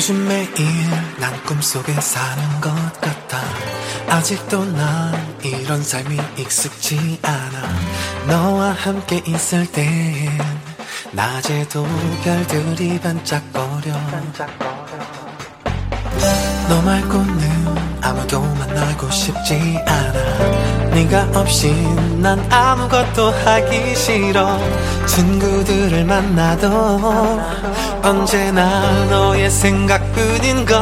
요즘 매일 난 꿈속에 사는 것 같아. 아직도 난 이런 삶이 익숙지 않아. 너와 함께 있을 땐 낮에도 별들이 반짝거려. 너 말고는 아무도 만나고 싶지 않아 네가 없이 난 아무것도 하기 싫어. 친구들을 만나도 언제나 너의 생각뿐인걸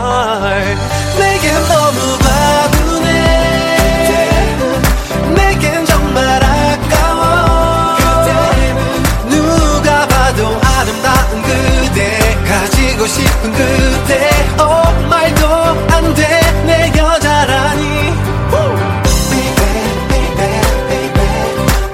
내겐 너무 바보네. 내겐 정말 아까워. 누가 봐도 아름다운 그대 가지고 싶은 그대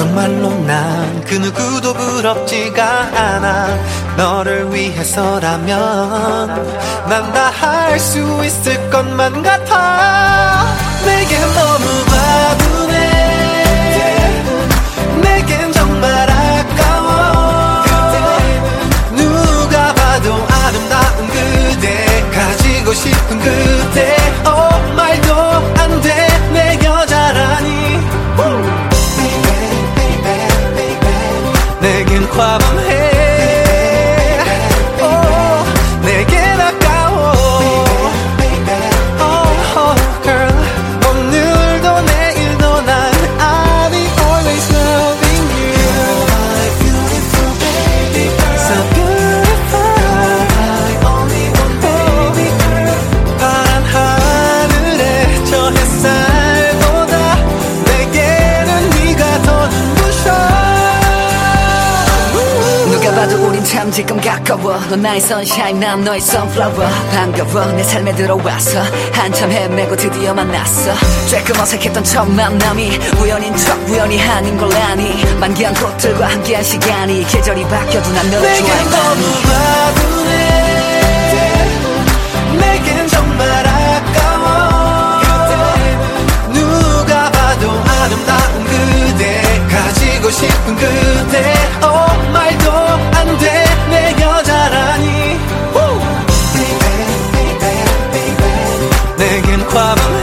정말로 난 그 누구도 부럽지가 않아. 너를 위해서라면 난 다 할 수 있을 것만 같아. 내겐 너무 바보네. 내겐 정말 아까워. 누가 봐도 아름다운 그대 가지고 싶은 그대 내 지금 가까워. 넌 나의 sunshine 난 너의 sunflower. 반가워 내 삶에 들어와서 한참 헤매고 드디어 만났어. 조금 어색했던 첫 만남이 우연인 척 우연히 아닌 걸 아니. 만개한 꽃들과 함께한 시간이 계절이 바뀌어도 난 너를 좋아해. 너무 바보네 내겐 정말 아까워. 누가 봐도 아름다운 그대. 가지고 싶은 그대. 어 말도 club